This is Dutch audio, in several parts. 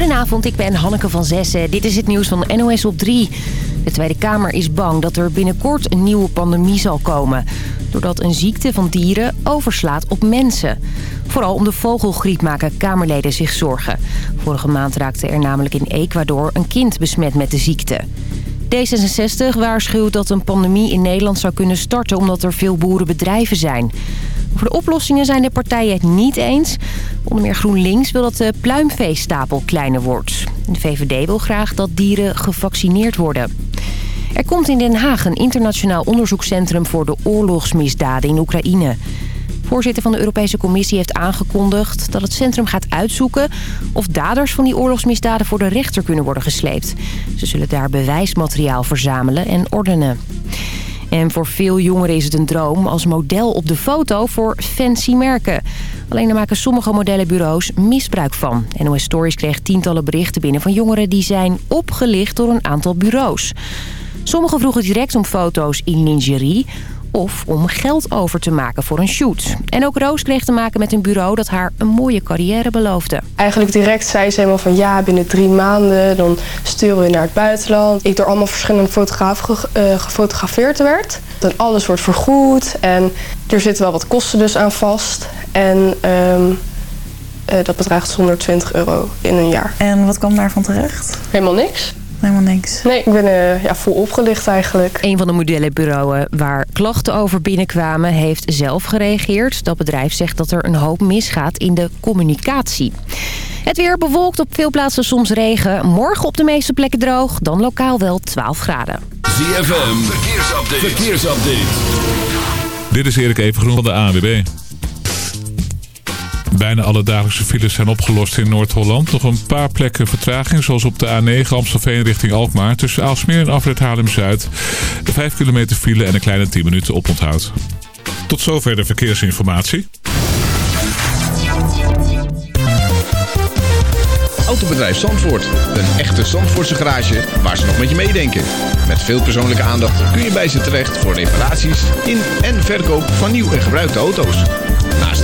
Goedenavond, ik ben Hanneke van Zessen. Dit is het nieuws van NOS op 3. De Tweede Kamer is bang dat er binnenkort een nieuwe pandemie zal komen. Doordat een ziekte van dieren overslaat op mensen. Vooral om de vogelgriep maken Kamerleden zich zorgen. Vorige maand raakte er namelijk in Ecuador een kind besmet met de ziekte. D66 waarschuwt dat een pandemie in Nederland zou kunnen starten... omdat er veel boerenbedrijven zijn. Voor de oplossingen zijn de partijen het niet eens. Onder meer GroenLinks wil dat de pluimveestapel kleiner wordt. De VVD wil graag dat dieren gevaccineerd worden. Er komt in Den Haag een internationaal onderzoekscentrum voor de oorlogsmisdaden in Oekraïne. Voorzitter van de Europese Commissie heeft aangekondigd dat het centrum gaat uitzoeken... of daders van die oorlogsmisdaden voor de rechter kunnen worden gesleept. Ze zullen daar bewijsmateriaal verzamelen en ordenen. En voor veel jongeren is het een droom als model op de foto voor fancy merken. Alleen daar maken sommige modellenbureaus misbruik van. NOS Stories kreeg tientallen berichten binnen van jongeren die zijn opgelicht door een aantal bureaus. Sommigen vroegen direct om foto's in lingerie of om geld over te maken voor een shoot. En ook Roos kreeg te maken met een bureau dat haar een mooie carrière beloofde. Eigenlijk direct zei ze helemaal van ja, binnen drie maanden dan sturen we naar het buitenland. Ik door allemaal verschillende fotografen uh, gefotografeerd werd. Dan alles wordt vergoed en er zitten wel wat kosten dus aan vast. En um, uh, dat bedraagt 120 euro in een jaar. En wat kwam daarvan terecht? Helemaal niks helemaal niks. Nee, ik ben uh, ja, vol opgelicht eigenlijk. Een van de modellenbureaus waar klachten over binnenkwamen heeft zelf gereageerd. Dat bedrijf zegt dat er een hoop misgaat in de communicatie. Het weer bewolkt op veel plaatsen soms regen. Morgen op de meeste plekken droog, dan lokaal wel 12 graden. ZFM, verkeersupdate. verkeersupdate. Dit is Erik Evengroen van de ANWB. Bijna alle dagelijkse files zijn opgelost in Noord-Holland. Nog een paar plekken vertraging, zoals op de A9 Amstelveen richting Alkmaar. Tussen Aalsmeer en Afrit Haarlem-Zuid. 5 kilometer file en een kleine 10 minuten oponthoud. Tot zover de verkeersinformatie. Autobedrijf Zandvoort. Een echte Zandvoortse garage waar ze nog met je meedenken. Met veel persoonlijke aandacht kun je bij ze terecht voor reparaties in en verkoop van nieuw en gebruikte auto's.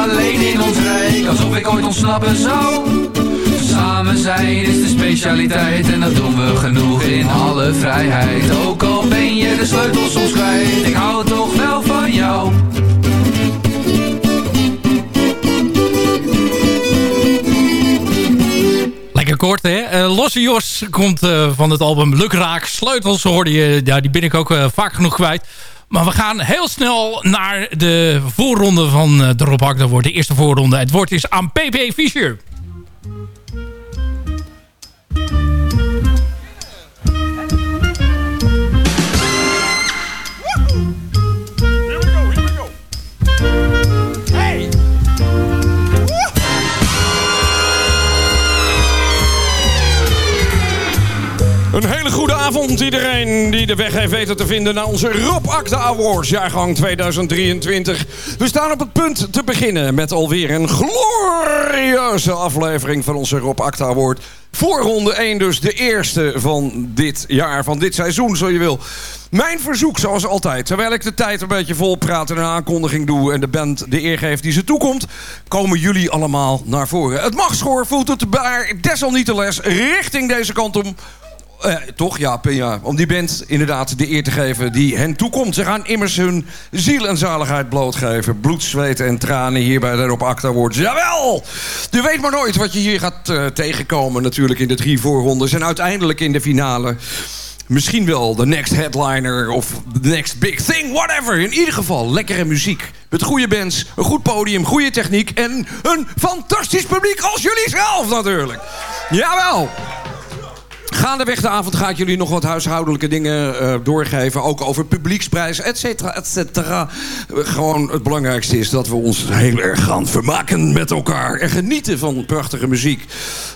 Alleen in ons rijk, alsof ik ooit ontsnappen zou. Samen zijn is de specialiteit en dat doen we genoeg in alle vrijheid. Ook al ben je de sleutel soms kwijt, ik hou toch wel van jou. Kort, hè? Uh, Losse Jos komt uh, van het album Lukraak. Sleutels hoorde je, ja, die ben ik ook uh, vaak genoeg kwijt. Maar we gaan heel snel naar de voorronde van eh, de Rob Hak. Dat wordt de eerste voorronde. Het woord is aan PP Fischer. Een hele goede avond iedereen die de weg heeft weten te vinden naar onze Rob Acta Awards jaargang 2023. We staan op het punt te beginnen met alweer een glorieuze aflevering van onze Rob Acta Award. Voorronde 1 dus, de eerste van dit jaar, van dit seizoen zo je wil. Mijn verzoek zoals altijd, terwijl ik de tijd een beetje vol praat en een aankondiging doe... en de band de eer geeft die ze toekomt, komen jullie allemaal naar voren. Het mag schoor, voelt het baar, desalnietteles, richting deze kant om eh, toch? Ja, om die band inderdaad de eer te geven die hen toekomt. Ze gaan immers hun ziel en zaligheid blootgeven. Bloed, zweet en tranen hier bij de Rob Acta. Jawel! Je weet maar nooit wat je hier gaat eh, tegenkomen natuurlijk in de drie voorrondes. En uiteindelijk in de finale misschien wel de next headliner of the next big thing, whatever. In ieder geval lekkere muziek. Met goede bands, een goed podium, goede techniek... en een fantastisch publiek als jullie zelf natuurlijk. Jawel! Gaandeweg de avond ga ik jullie nog wat huishoudelijke dingen uh, doorgeven. Ook over publieksprijs, et cetera, et cetera. Gewoon het belangrijkste is dat we ons heel erg gaan vermaken met elkaar. En genieten van prachtige muziek.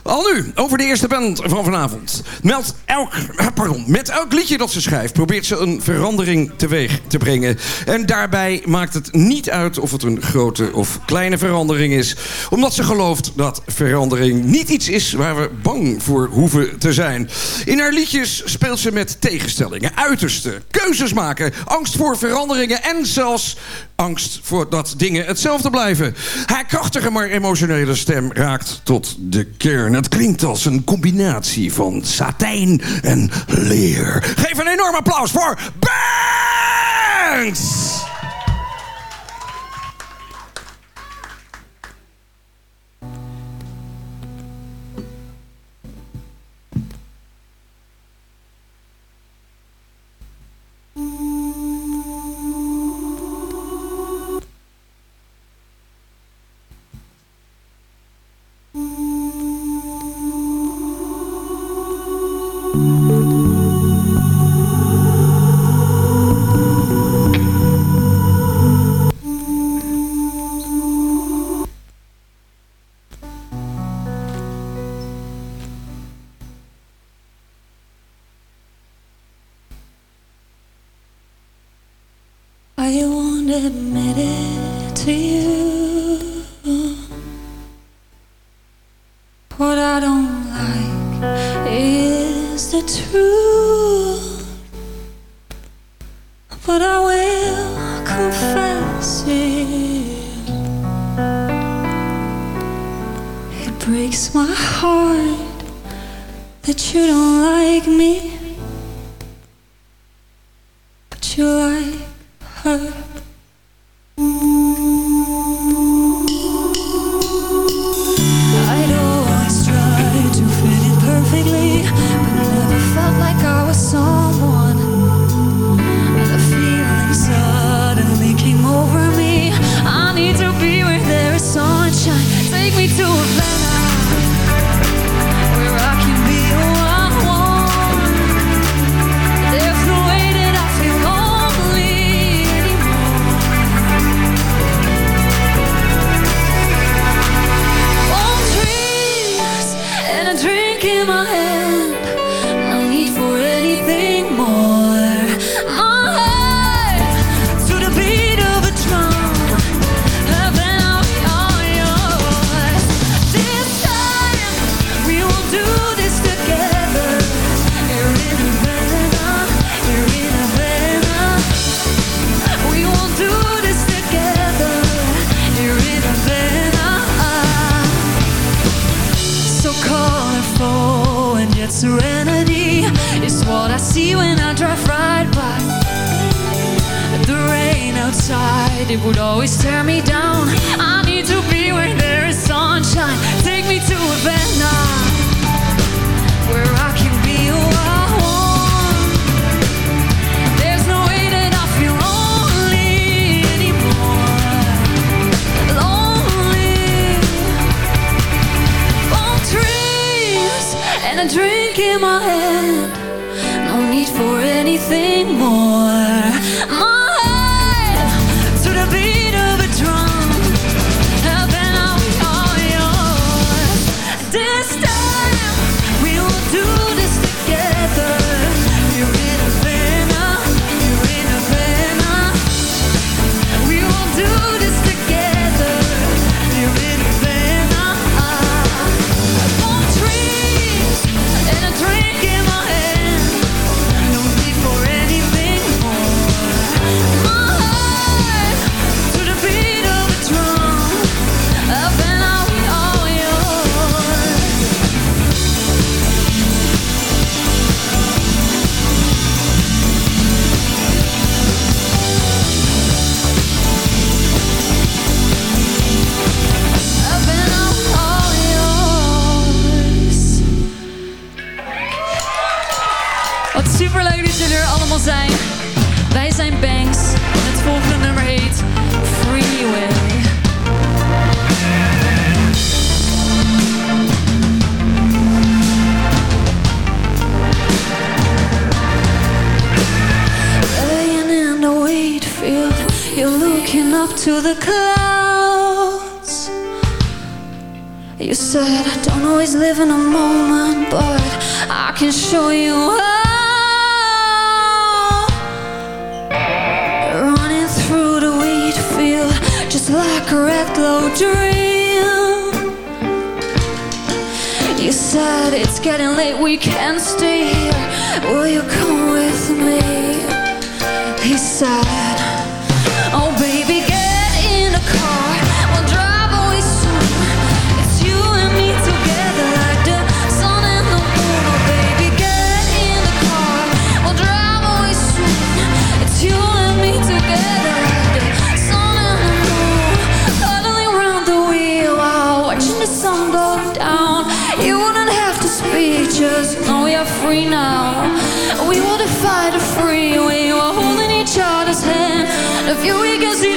Al nu, over de eerste band van vanavond. Met elk, eh, pardon, met elk liedje dat ze schrijft... probeert ze een verandering teweeg te brengen. En daarbij maakt het niet uit of het een grote of kleine verandering is. Omdat ze gelooft dat verandering niet iets is... waar we bang voor hoeven te zijn. In haar liedjes speelt ze met tegenstellingen, uitersten, keuzes maken, angst voor veranderingen en zelfs angst voor dat dingen hetzelfde blijven. Haar krachtige maar emotionele stem raakt tot de kern. Het klinkt als een combinatie van satijn en leer. Geef een enorm applaus voor Banks! sun go down. You wouldn't have to speak, just know you're free now. We will defy the free, we were holding each other's hand. The view we can see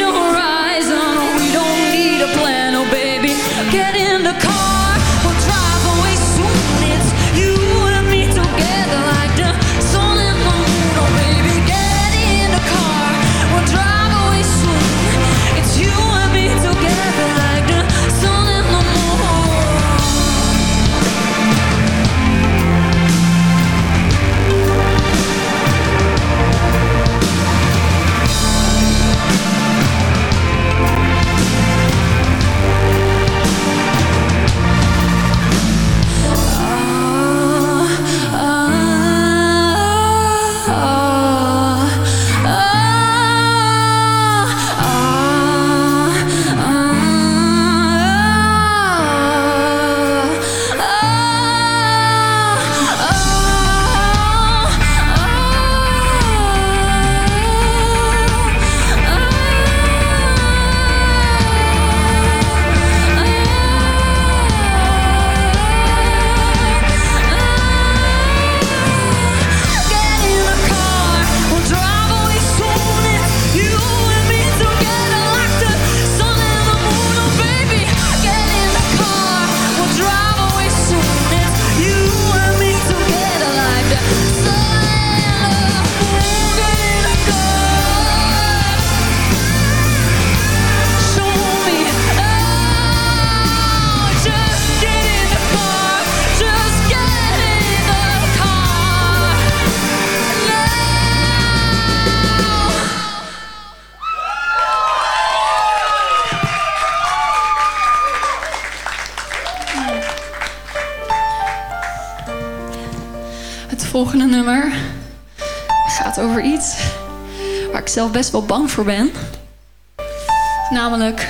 volgende nummer gaat over iets waar ik zelf best wel bang voor ben. Namelijk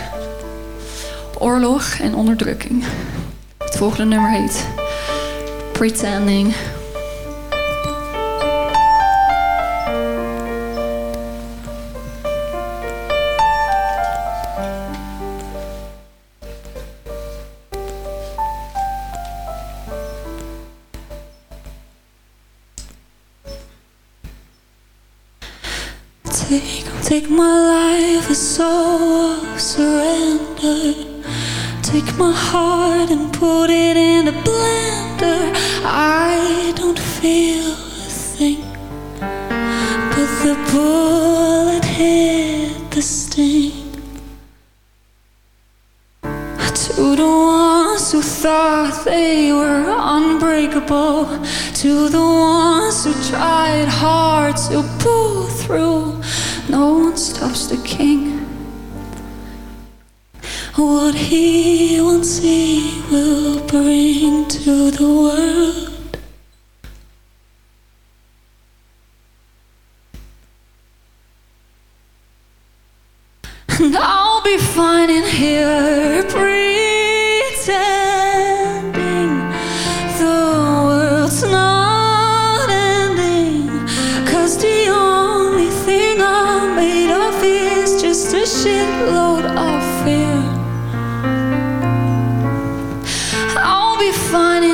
oorlog en onderdrukking. Het volgende nummer heet Pretending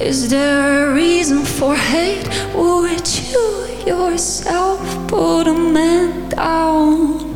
Is there a reason for hate? Would you yourself put a man down?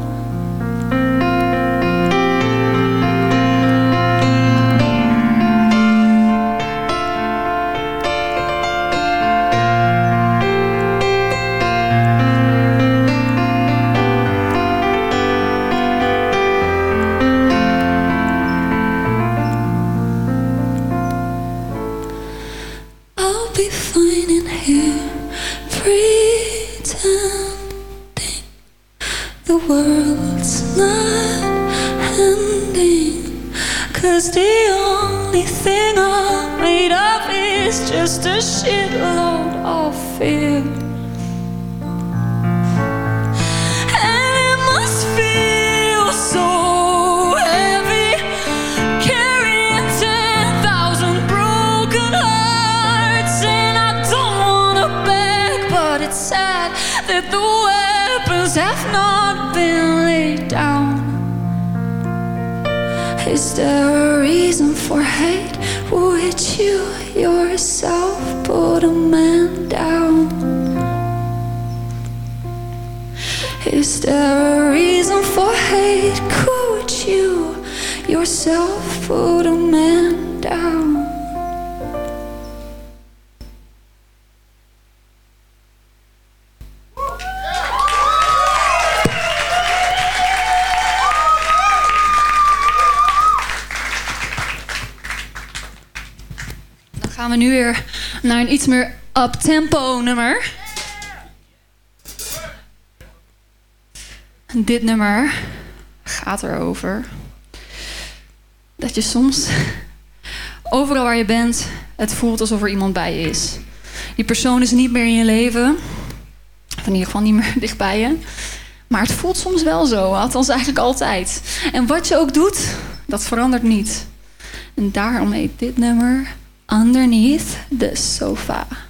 een iets meer up-tempo nummer. Dit nummer gaat erover dat je soms overal waar je bent, het voelt alsof er iemand bij je is. Die persoon is niet meer in je leven, of in ieder geval niet meer dichtbij je. Maar het voelt soms wel zo, althans eigenlijk altijd. En wat je ook doet, dat verandert niet. En daarom heet dit nummer underneath the sofa.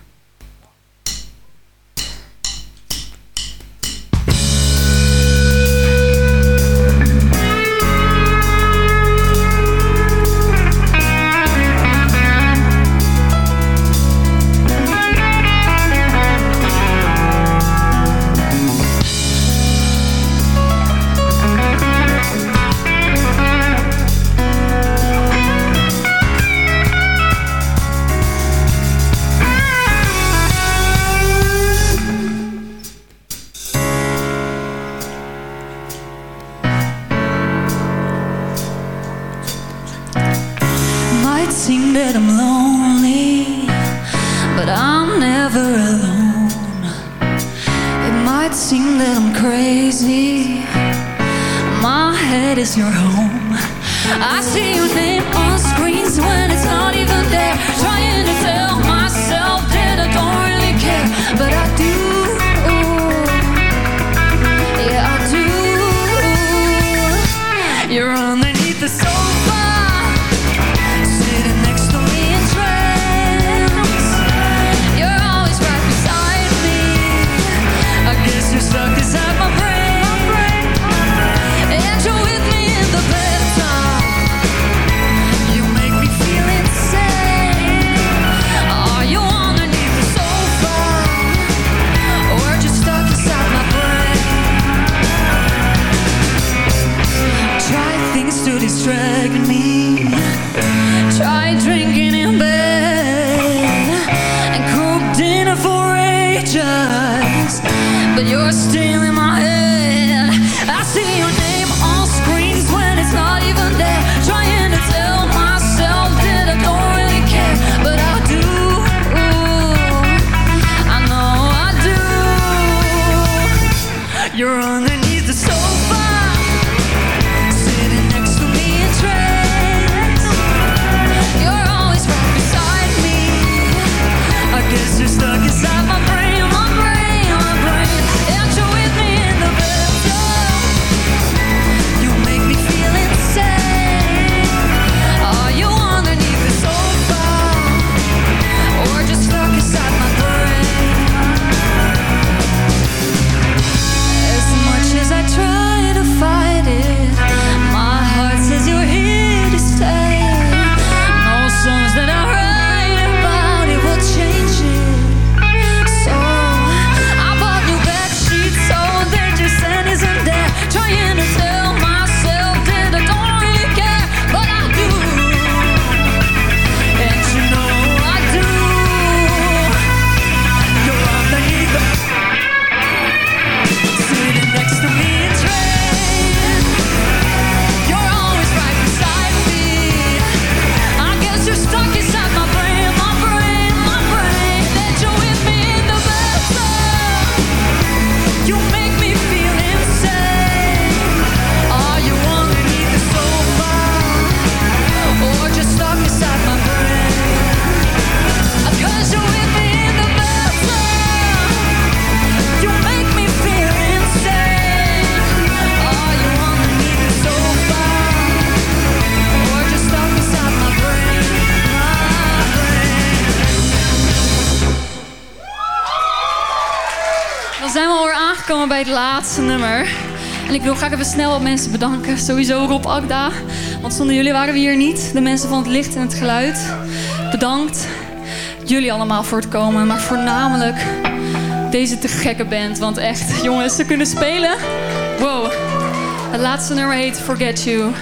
het laatste nummer. En ik wil graag even snel wat mensen bedanken. Sowieso Rob Akda, want zonder jullie waren we hier niet. De mensen van het licht en het geluid. Bedankt jullie allemaal voor het komen. Maar voornamelijk deze te gekke band. Want echt, jongens, ze kunnen spelen. Wow. Het laatste nummer heet Forget You.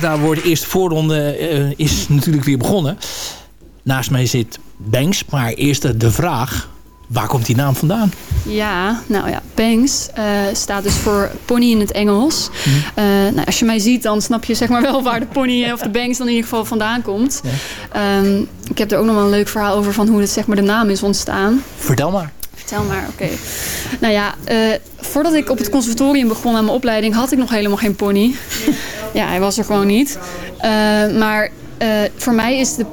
Daar wordt de eerste voorronde uh, is natuurlijk weer begonnen. Naast mij zit Banks, maar eerst de vraag... Waar komt die naam vandaan? Ja, nou ja, Banks uh, staat dus voor pony in het Engels. Uh, nou, als je mij ziet, dan snap je zeg maar wel waar de pony of de Banks dan in ieder geval vandaan komt. Ja. Um, ik heb er ook nog wel een leuk verhaal over van hoe het, zeg maar, de naam is ontstaan. Vertel maar. Vertel maar, oké. Nou ja, uh, voordat ik op het conservatorium begon aan mijn opleiding... had ik nog helemaal geen pony. ja, hij was er gewoon niet. maar uh, voor mij is de,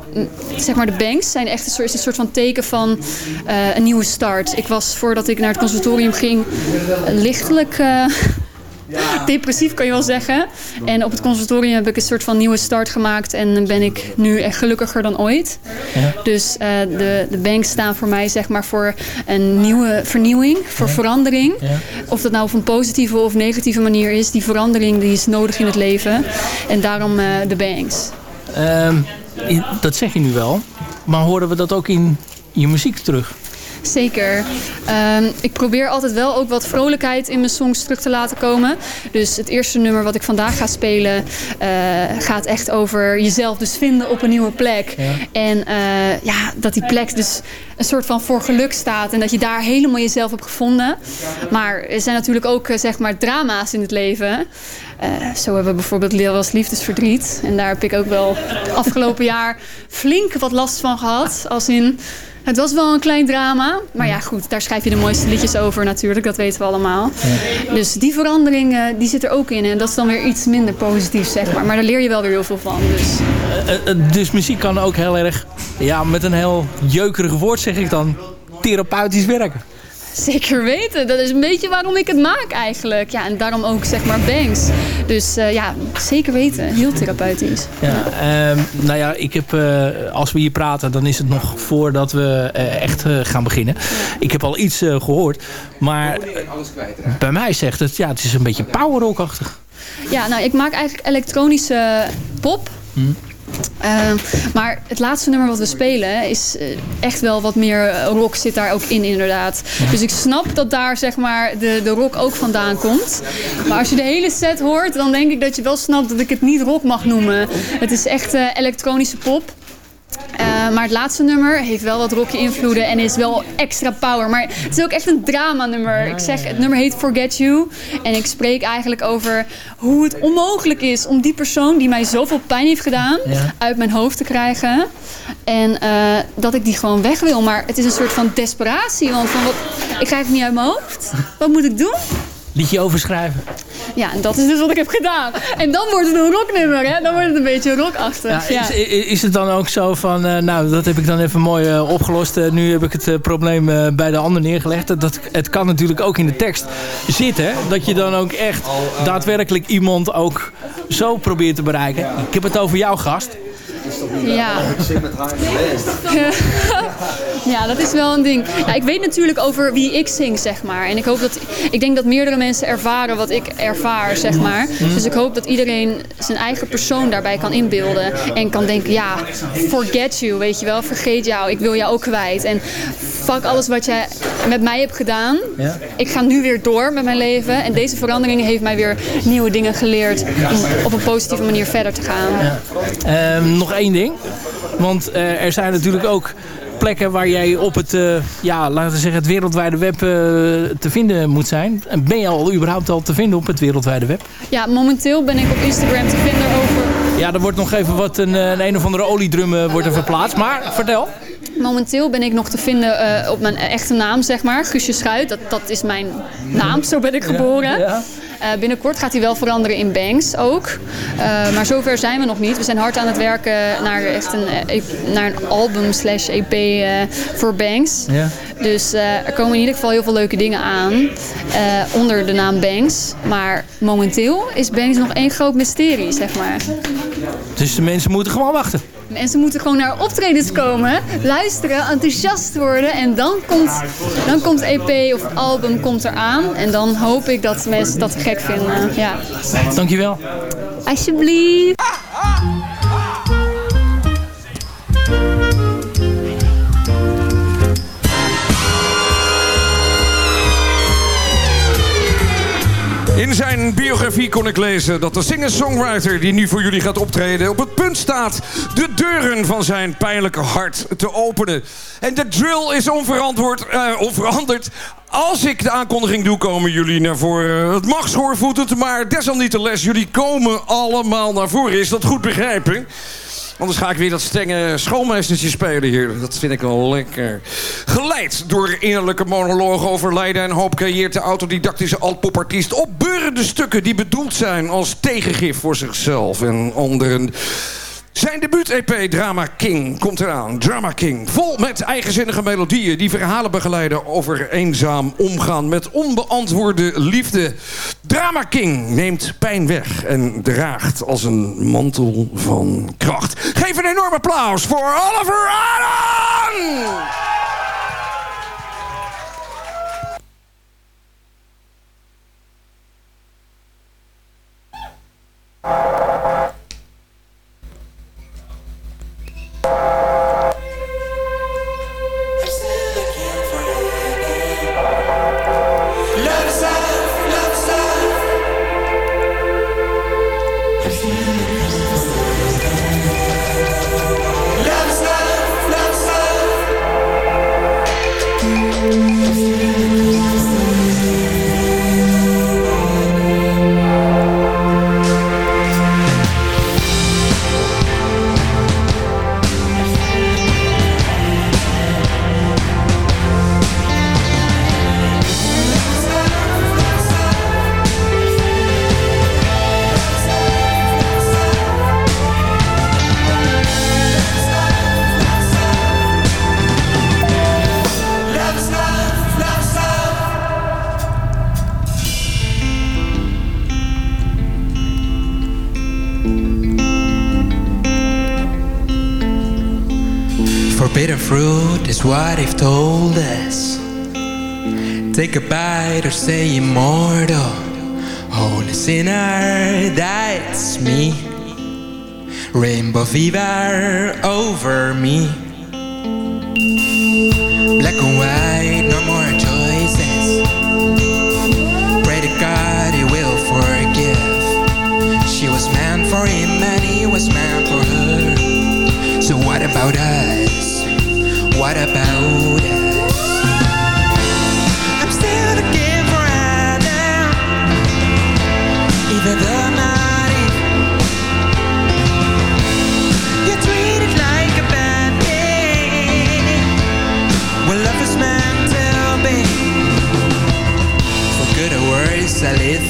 zeg maar de banks zijn echt een soort, een soort van teken van een nieuwe start. Ik was voordat ik naar het conservatorium ging lichtelijk depressief kan je wel zeggen. En op het conservatorium heb ik een soort van nieuwe start gemaakt en ben ik nu echt gelukkiger dan ooit. Ja. Dus de, de banks staan voor mij zeg maar voor een nieuwe vernieuwing, voor ja. verandering. Ja. Of dat nou op een positieve of negatieve manier is, die verandering die is nodig in het leven. En daarom de banks. Um, dat zeg je nu wel. Maar horen we dat ook in je muziek terug? Zeker. Um, ik probeer altijd wel ook wat vrolijkheid in mijn songs terug te laten komen. Dus het eerste nummer wat ik vandaag ga spelen uh, gaat echt over jezelf dus vinden op een nieuwe plek. Ja. En uh, ja, dat die plek dus een soort van voor geluk staat. En dat je daar helemaal jezelf hebt gevonden. Maar er zijn natuurlijk ook uh, zeg maar drama's in het leven. Uh, zo hebben we bijvoorbeeld Leel was liefdesverdriet. En daar heb ik ook wel afgelopen jaar flink wat last van gehad. Als in, het was wel een klein drama. Maar ja, goed, daar schrijf je de mooiste liedjes over natuurlijk. Dat weten we allemaal. Ja. Dus die verandering, uh, die zit er ook in. En dat is dan weer iets minder positief, zeg maar. Maar daar leer je wel weer heel veel van. Dus, uh, dus muziek kan ook heel erg, ja, met een heel jeukerig woord zeg ik dan, therapeutisch werken. Zeker weten. Dat is een beetje waarom ik het maak eigenlijk. Ja, en daarom ook zeg maar bangs. Dus uh, ja, zeker weten. Heel therapeutisch. Ja, ja. Um, nou ja, ik heb, uh, als we hier praten, dan is het nog voordat we uh, echt gaan beginnen. Ja. Ik heb al iets gehoord. Maar bij mij zegt het, ja, het is een beetje power rockachtig. Ja, nou, ik maak eigenlijk elektronische pop. Hm. Uh, maar het laatste nummer wat we spelen is uh, echt wel wat meer rock zit daar ook in inderdaad. Dus ik snap dat daar zeg maar de, de rock ook vandaan komt. Maar als je de hele set hoort, dan denk ik dat je wel snapt dat ik het niet rock mag noemen. Het is echt uh, elektronische pop. Uh, maar het laatste nummer heeft wel wat rockje invloeden en is wel extra power. Maar het is ook echt een drama nummer. Ik zeg, het nummer heet Forget You. En ik spreek eigenlijk over hoe het onmogelijk is om die persoon die mij zoveel pijn heeft gedaan, ja. uit mijn hoofd te krijgen. En uh, dat ik die gewoon weg wil. Maar het is een soort van desperatie. Want van wat, ik krijg het niet uit mijn hoofd. Wat moet ik doen? Liedje overschrijven. Ja, en dat is dus wat ik heb gedaan. En dan wordt het een rocknummer, hè? Dan wordt het een beetje rockachtig. Ja. Is, is, het dan ook zo van, uh, nou, dat heb ik dan even mooi uh, opgelost. Uh, nu heb ik het probleem bij de ander neergelegd. Dat, het kan natuurlijk ook in de tekst zitten. Hè? Dat je dan ook echt daadwerkelijk iemand ook zo probeert te bereiken. Ik heb het over jouw gast. Ja. met haar ja, dat is wel een ding. Ja, ik weet natuurlijk over wie ik zing, zeg maar. En ik hoop dat... Ik denk dat meerdere mensen ervaren wat ik ervaar, zeg maar. Dus ik hoop dat iedereen zijn eigen persoon daarbij kan inbeelden. En kan denken, ja, forget you, weet je wel. Vergeet jou, ik wil jou ook kwijt. En fuck alles wat jij met mij hebt gedaan. Ja. Ik ga nu weer door met mijn leven. En deze verandering heeft mij weer nieuwe dingen geleerd. Om op een positieve manier verder te gaan. Ja. Um, nog één ding. Want uh, er zijn natuurlijk ook plekken waar jij op het, uh, ja, laten we zeggen, het wereldwijde web uh, te vinden moet zijn. En ben je al überhaupt al te vinden op het wereldwijde web? Ja, momenteel ben ik op Instagram te vinden over... Ja, er wordt nog even wat een, een, een of andere oliedrum wordt er verplaatst. Maar vertel. Momenteel ben ik nog te vinden op mijn echte naam, zeg maar. Guusje Schuit, dat, dat is mijn naam, zo ben ik geboren. Ja, ja. Uh, binnenkort gaat hij wel veranderen in Banks ook. Uh, maar zover zijn we nog niet. We zijn hard aan het werken naar, echt een, naar een album slash EP voor Banks. Ja. Dus er komen in ieder geval heel veel leuke dingen aan onder de naam Banks. Maar momenteel is Banks nog één groot mysterie, zeg maar. Dus de mensen moeten gewoon wachten. Mensen moeten gewoon naar optredens komen, luisteren, enthousiast worden. En dan komt, dan komt EP of album komt eraan. En dan hoop ik dat mensen dat gek vinden. Ja. Dankjewel. Alsjeblieft. In zijn biografie kon ik lezen dat de singer-songwriter die nu voor jullie gaat optreden op het punt staat de deuren van zijn pijnlijke hart te openen. En de drill is onverantwoord, uh, onveranderd. Als ik de aankondiging doe, komen jullie naar voren. Het mag schoorvoetend, maar desalniettemin, jullie komen allemaal naar voren. Is dat goed begrijpen? Anders ga ik weer dat strenge schoolmeestertje spelen hier. Dat vind ik wel lekker. Geleid door innerlijke monologen over lijden en hoop... creëert de autodidactische altpopartiest opbeurende stukken... die bedoeld zijn als tegengif voor zichzelf en anderen. Zijn debuut-EP Drama King komt eraan. Drama King. Vol met eigenzinnige melodieën die verhalen begeleiden over eenzaam omgaan met onbeantwoorde liefde. Drama King neemt pijn weg en draagt als een mantel van kracht. Geef een enorm applaus voor Oliver Adam! Take a bite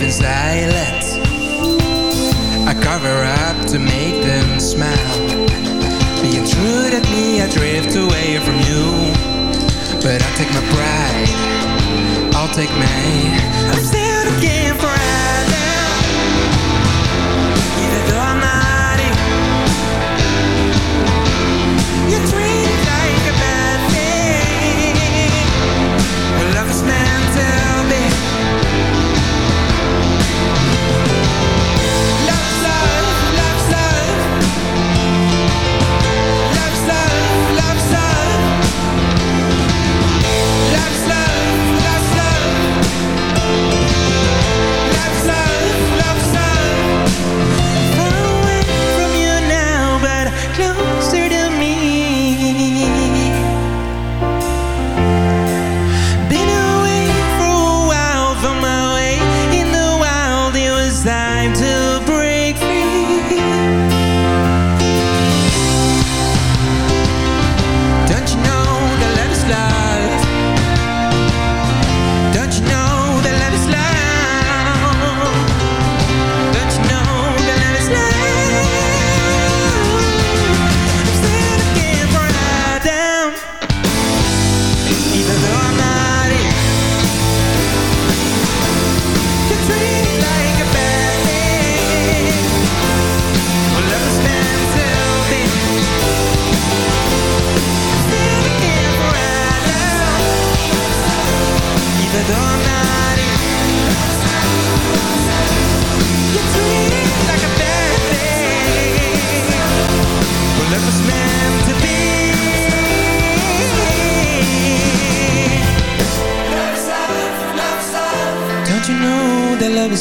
worse I silence I cover up to make them smile. Being true to me, I drift away from you. But I'll take my pride. I'll take my I'm still looking for Adam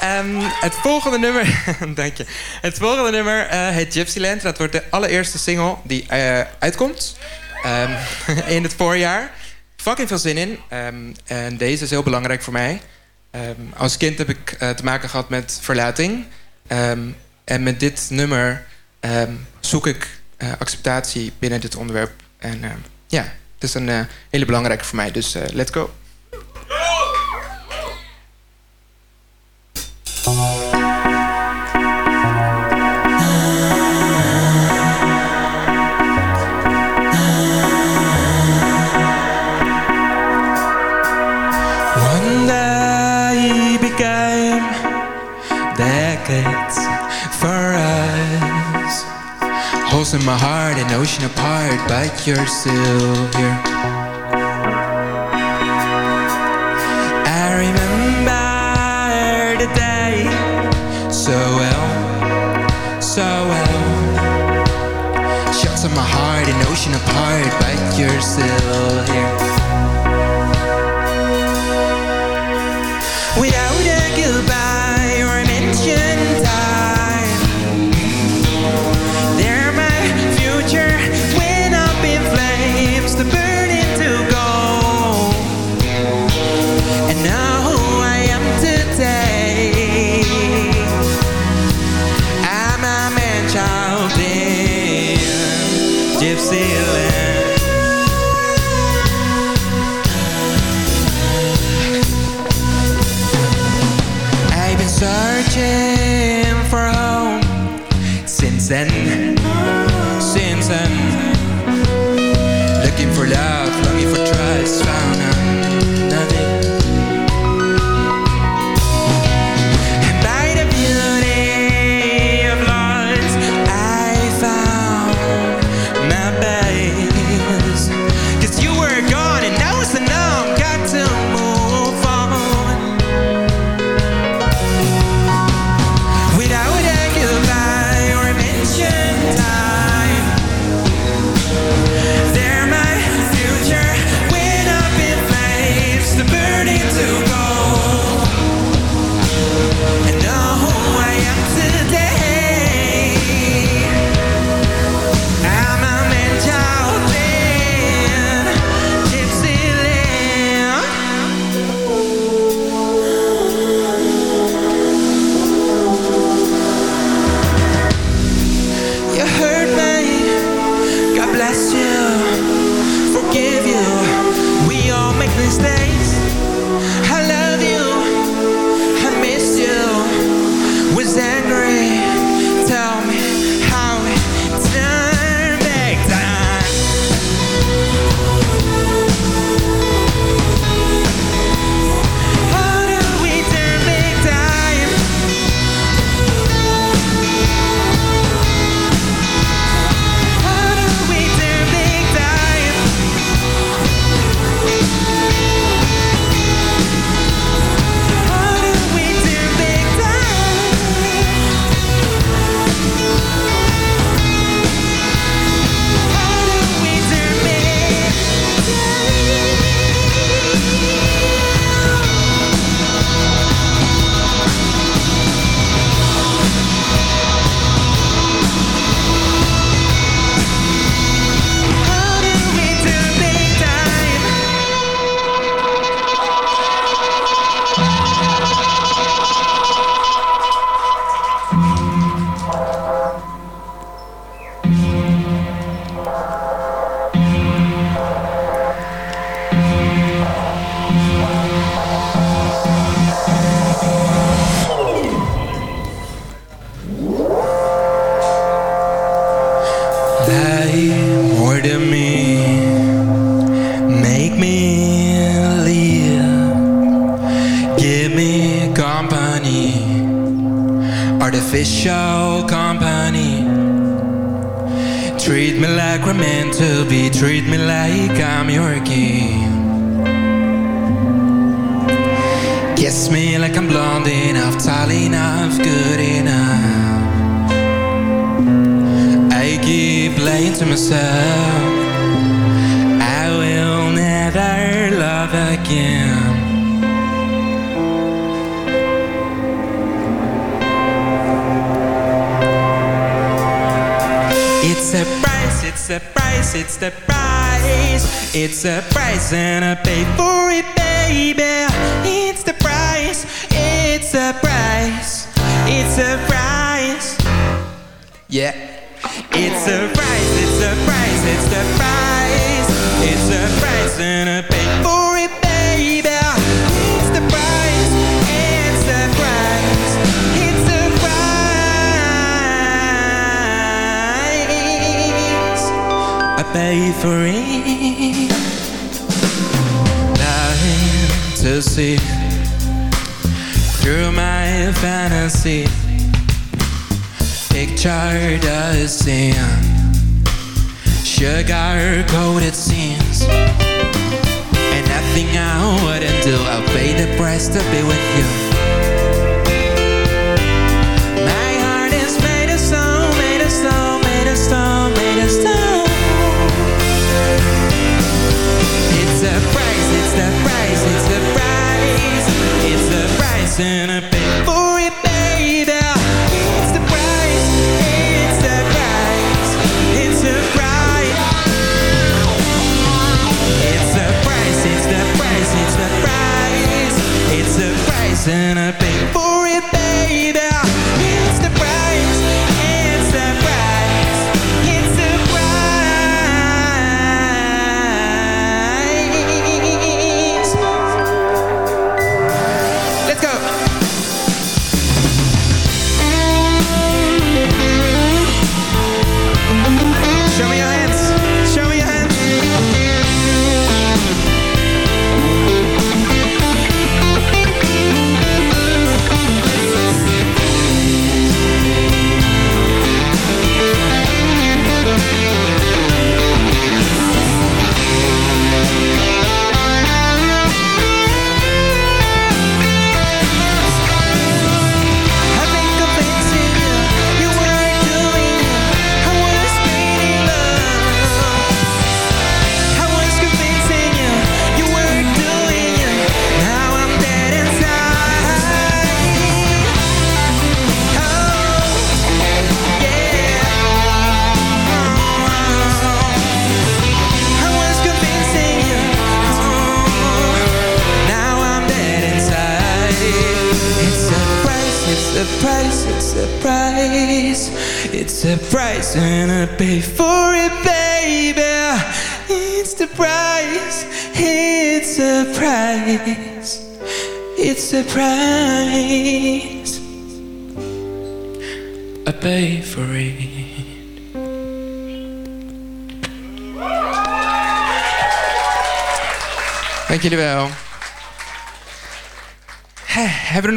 Ehm, het volgende nummer, dank je. Het volgende nummer eh, heet Gypsyland. Dat wordt de allereerste single die eh, uitkomt ehm, in het voorjaar. Fucking veel zin in. Ehm, en deze is heel belangrijk voor mij. als kind heb ik eh, te maken gehad met verlating. en met dit nummer zoek ik acceptatie binnen dit onderwerp. En ja, het is een hele belangrijke voor mij. Dus let's go. Holes in my heart, an ocean apart, but you're still here I remember the day. So well, so well. Shots in my heart, an ocean apart, but you're still here Without It's a price, it's a price, it's the price. It's a price and I pay for it. free. Dying to see through my fantasy. Picture the scene, sugar coated scenes. And nothing I wouldn't do, I'll pay the price to be with you.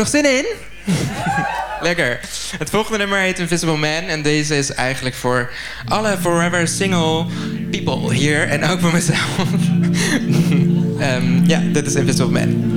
nog zin in? Lekker. Het volgende nummer heet Invisible Man. En deze is eigenlijk voor alle forever single people hier. En ook voor mezelf. Ehm, ja, dit is Invisible Man.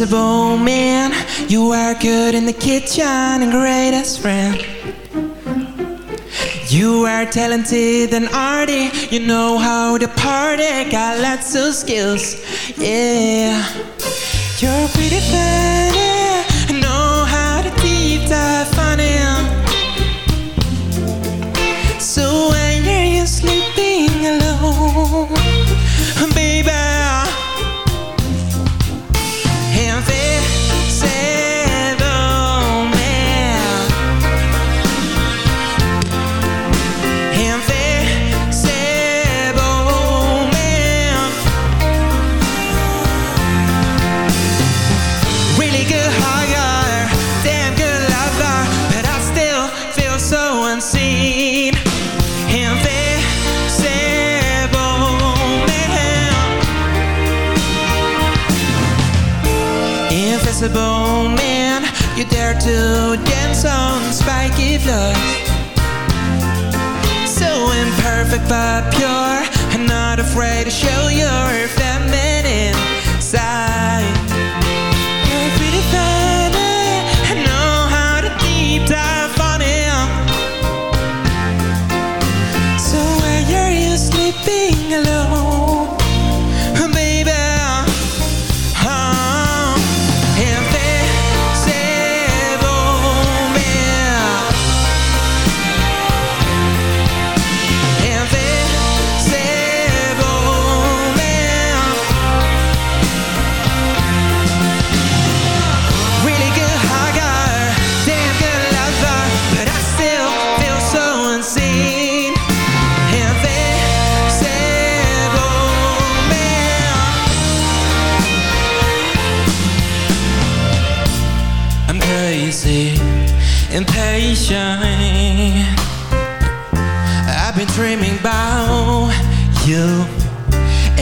invisible man. You are good in the kitchen and greatest friend. You are talented and arty. You know how to party. Got lots of skills. Yeah. You're pretty fast. To dance on spiky floors. So imperfect but pure And not afraid to show your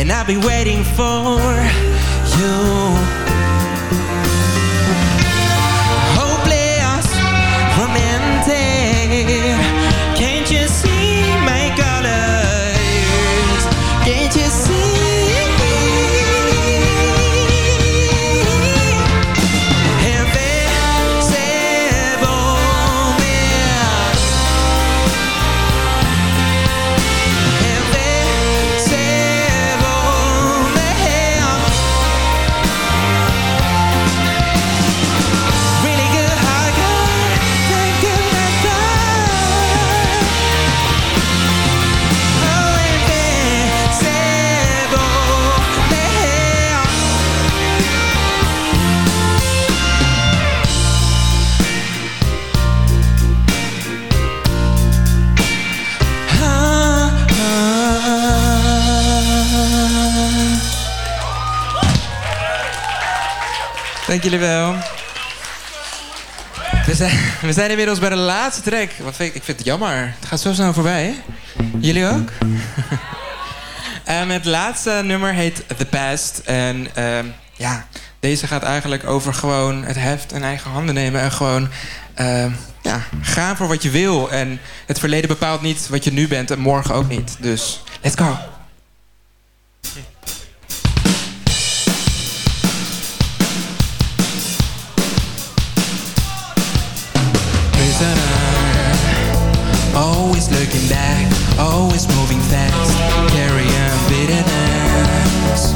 And I've been waiting for you Dank jullie wel. We zijn, inmiddels bij de laatste track. Wat vind ik, ik vind het jammer. Het gaat zo snel voorbij, hè? Jullie ook? Ehm, het laatste nummer heet The Past. En ehm, ja, deze gaat eigenlijk over gewoon het heft in eigen handen nemen. En gewoon ehm, ja, gaan voor wat je wil. En het verleden bepaalt niet wat je nu bent en morgen ook niet. Dus let's go. Looking back, always moving fast. Carrying bitterness.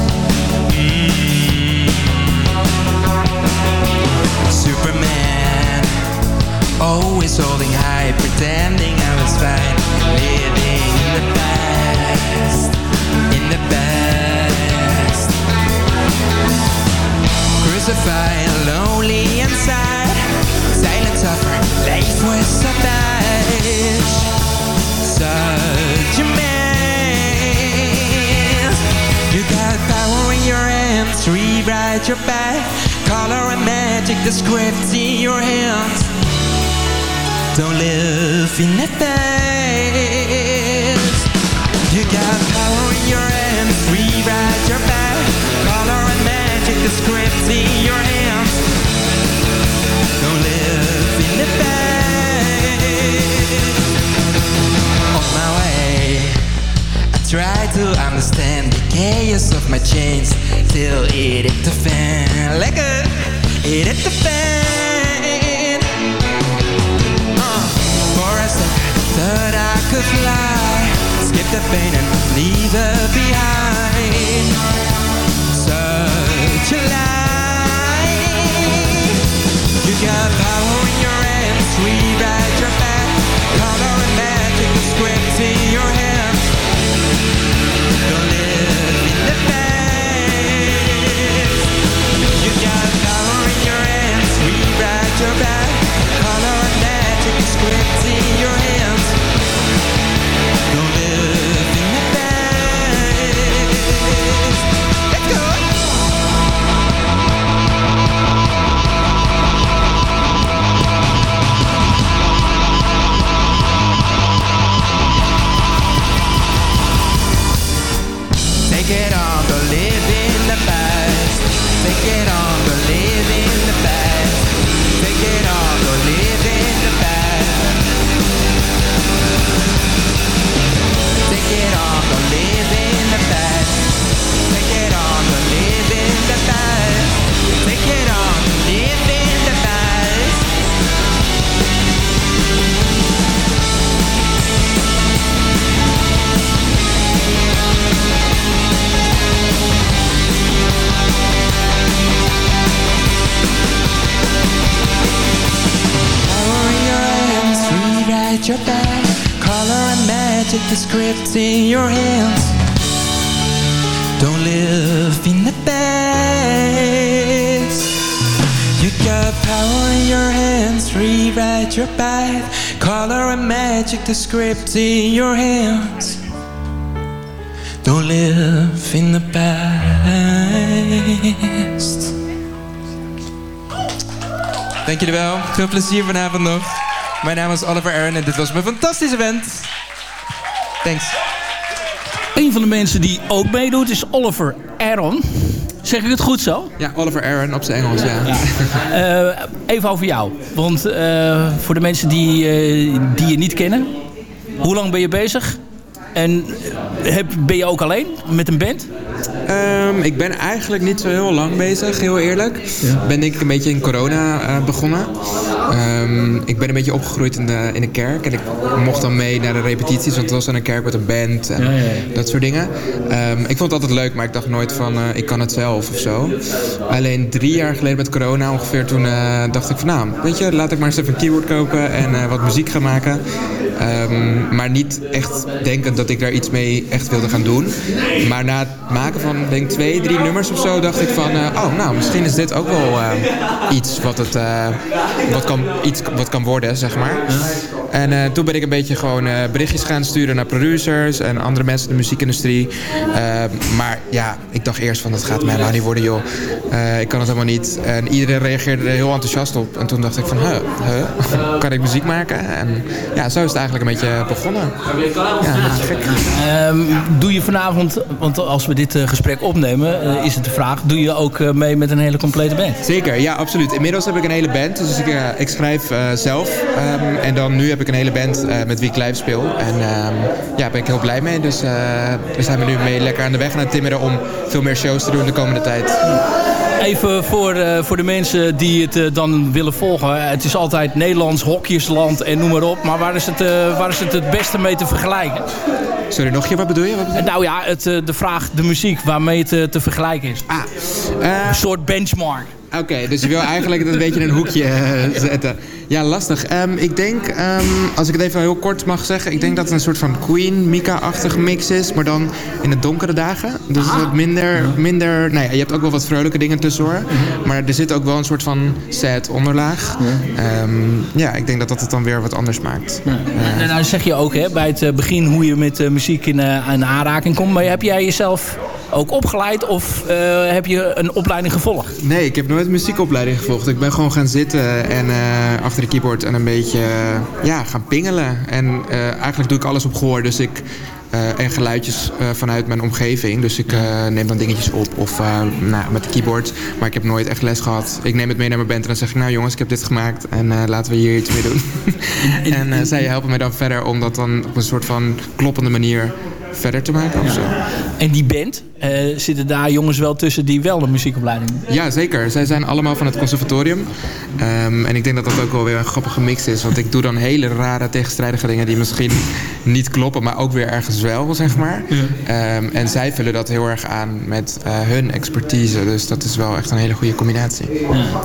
Mm. Superman Always holding high, pretending I was fine. Living in the past In the past. Crucified, lonely inside. Silent suffer, life was a bitch Such a mess You got power in your hands Rewrite your back Color and magic, the script in your hands. Don't live in the past You got power in your hands Rewrite your back Color and magic, the script in your hands. Don't live in the past my way. I try to understand the chaos of my chains. Till it hit the fan. Like a, it hit the fan. Uh, For a second thought I could fly. Skip the pain and leave her behind. Such a lie. You got power in your hands. Rewrite in your hands script in your hands. Don't live in the past. Dank jullie wel. Veel plezier vanavond nog. Mijn naam is Oliver Aaron en dit was mijn fantastische event. Thanks. Een van de mensen die ook meedoet is Oliver Aaron. Zeg ik het goed zo? Ja, Oliver Aaron op zijn Engels, ja. Eh, even over jou. Want eh, voor de mensen die, eh, die je niet kennen. Hoe lang ben je bezig? En heb, ben je ook alleen met een band? Ehm, ik ben eigenlijk niet zo heel lang bezig, heel eerlijk. Ik ben denk ik een beetje in corona eh, begonnen. Ehm, ik ben een beetje opgegroeid in de, in de kerk. En ik mocht dan mee naar de repetities, want het was dan een kerk met een band en Ja, ja, ja. dat soort dingen. Ehm, ik vond het altijd leuk, maar ik dacht nooit van eh, ik kan het zelf of zo. Alleen drie jaar geleden met corona ongeveer, toen eh, dacht ik van nou, weet je, laat ik maar eens even een keyboard kopen en eh, wat muziek gaan maken. Maar niet echt denkend dat ik daar iets mee echt wilde gaan doen. Maar na het maken van denk twee, drie nummers of zo dacht ik van... eh, oh, nou, misschien is dit ook wel eh, iets wat het eh, wat kan, iets wat kan worden, zeg maar. En eh, toen ben ik een beetje gewoon eh, berichtjes gaan sturen naar producers en andere mensen in de muziekindustrie. Eh, maar ja, ik dacht eerst van dat gaat mij helemaal niet worden, joh. Ik kan het helemaal niet. En iedereen reageerde er heel enthousiast op. En toen dacht ik van, huh, huh, kan ik muziek maken? En ja, zo is het eigenlijk een beetje begonnen. Ja, gek. Ehm, doe je vanavond, want als we dit gesprek opnemen, is het de vraag: doe je ook mee met een hele complete band? Zeker, ja, absoluut. Inmiddels heb ik een hele band, dus ik, ik schrijf zelf. Ehm, en dan nu heb ik een hele band eh, met wie ik live speel. En ehm, ja, daar ben ik heel blij mee. Dus eh, we zijn er nu mee lekker aan de weg aan het timmeren om veel meer shows te doen de komende tijd. Even voor, eh, voor de mensen die het dan willen volgen. Het is altijd Nederlands, hokjesland en noem maar op. Maar waar is het, waar is het het beste mee te vergelijken? Sorry, nog een keer, wat bedoel je? Wat bedoel je? Nou ja, het, de vraag, de muziek, waarmee het te vergelijken is. Ah, een soort benchmark. Oké, dus je wil eigenlijk het een beetje in een hoekje eh, zetten. Ja, lastig. Ehm, ik denk, ehm, als ik het even heel kort mag zeggen... ik denk dat het een soort van Queen, Mika-achtig mix is... maar dan in de donkere dagen. Dus wat minder... minder nou ja, je hebt ook wel wat vrolijke dingen tussendoor. Maar er zit ook wel een soort van sad onderlaag. Ehm, ja, ik denk dat dat het dan weer wat anders maakt. En nou zeg je ook hè, bij het eh, begin hoe je met eh, muziek in, eh, aan aanraking komt. Maar heb jij jezelf ook opgeleid of eh, heb je een opleiding gevolgd? Nee, ik heb nooit een muziekopleiding gevolgd. Ik ben gewoon gaan zitten en eh, achter de keyboard en een beetje eh, ja, gaan pingelen. En eigenlijk doe ik alles op gehoor. Dus ik en geluidjes vanuit mijn omgeving. Dus ik neem dan dingetjes op of nou, met de keyboard. Maar ik heb nooit echt les gehad. Ik neem het mee naar mijn band en dan zeg ik... nou jongens, ik heb dit gemaakt en laten we hier iets mee doen. en zij helpen mij dan verder om dat dan op een soort van kloppende manier verder te maken of zo. En die band, eh, zitten daar jongens wel tussen die wel een muziekopleiding Ja, zeker. Zij zijn allemaal van het conservatorium. Ehm, en ik denk dat dat ook wel weer een grappige mix is. Want ik doe dan hele rare tegenstrijdige dingen die misschien niet kloppen, maar ook weer ergens wel, zeg maar. Ehm, en zij vullen dat heel erg aan met eh, hun expertise. Dus dat is wel echt een hele goede combinatie.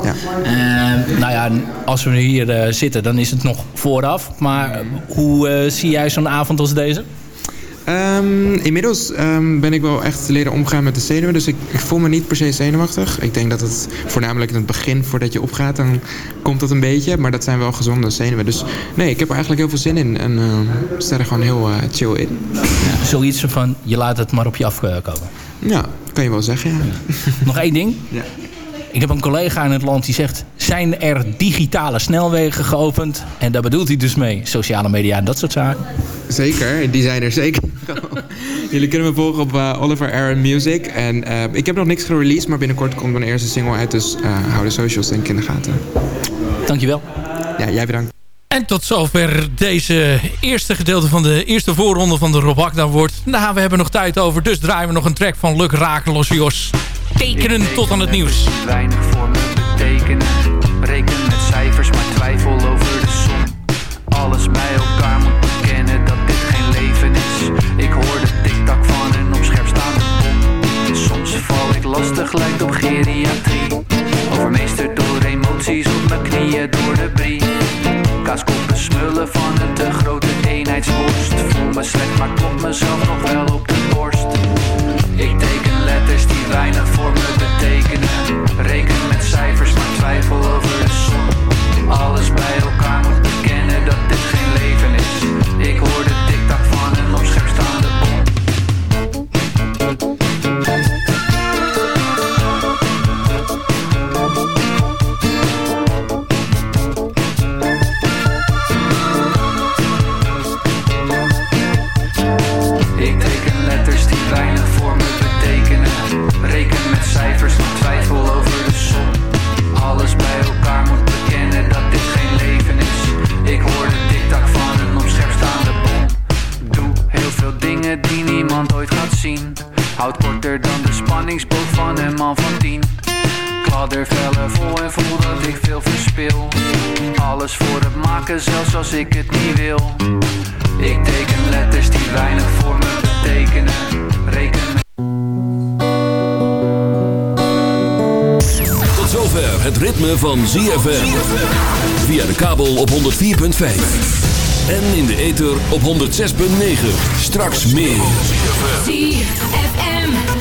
Ja. Eh, nou ja, als we hier eh, zitten, dan is het nog vooraf. Maar hoe zie jij zo'n avond als deze? Ehm, inmiddels ehm, ben ik wel echt leren omgaan met de zenuwen. Dus ik, ik voel me niet per se zenuwachtig. Ik denk dat het voornamelijk in het begin, voordat je opgaat, dan komt dat een beetje. Maar dat zijn wel gezonde zenuwen. Dus nee, ik heb er eigenlijk heel veel zin in. En ehm sta er gewoon heel eh, chill in. Zoiets van, je laat het maar op je afkomen. Ja, kan je wel zeggen, ja. Nog één ding. Ja. Ik heb een collega in het land die zegt... zijn er digitale snelwegen geopend? En daar bedoelt hij dus mee. Sociale media en dat soort zaken. Zeker, die zijn er zeker. Jullie kunnen me volgen op eh, Oliver Aaron Music. En eh, ik heb nog niks gereleased, maar binnenkort komt mijn eerste single uit. Dus eh, hou de socials denk ik in de gaten. Dankjewel. Ja, jij bedankt. En tot zover deze eerste gedeelte van de eerste voorronde van de Rob Akda wordt. Nou, we hebben nog tijd over, dus draaien we nog een track van Luk Raken Los Jos. Tekenen tot aan het nieuws. Weinig voor me betekenen. Reken met cijfers, maar twijfel over de som. Alles bij elkaar moet bekennen dat dit geen leven is. Ik hoor de tik-tak van een op scherp staande bom. Soms val ik lastig, lijkt op geriatrie. Overmeesterd door emoties op mijn knieën door de brie. Kaaskoppen smullen van een te grote eenheidsworst Voel me slecht, maar klop mezelf nog wel op de borst Ik teken letters die weinig voor me betekenen. Reken met cijfers, maar twijfel over de som. Alles bij elkaar moet bekennen dat dit geen leven is. Ik hoor Houd korter dan de spanningsboog van een man van tien Kladder vellen vol en voel dat ik veel verspil Alles voor het maken, zelfs als ik het niet wil Ik teken letters die weinig voor me betekenen Reken met Tot zover het ritme van ZFM. Via de kabel op 104.5. En in de ether op 106.9. Straks meer.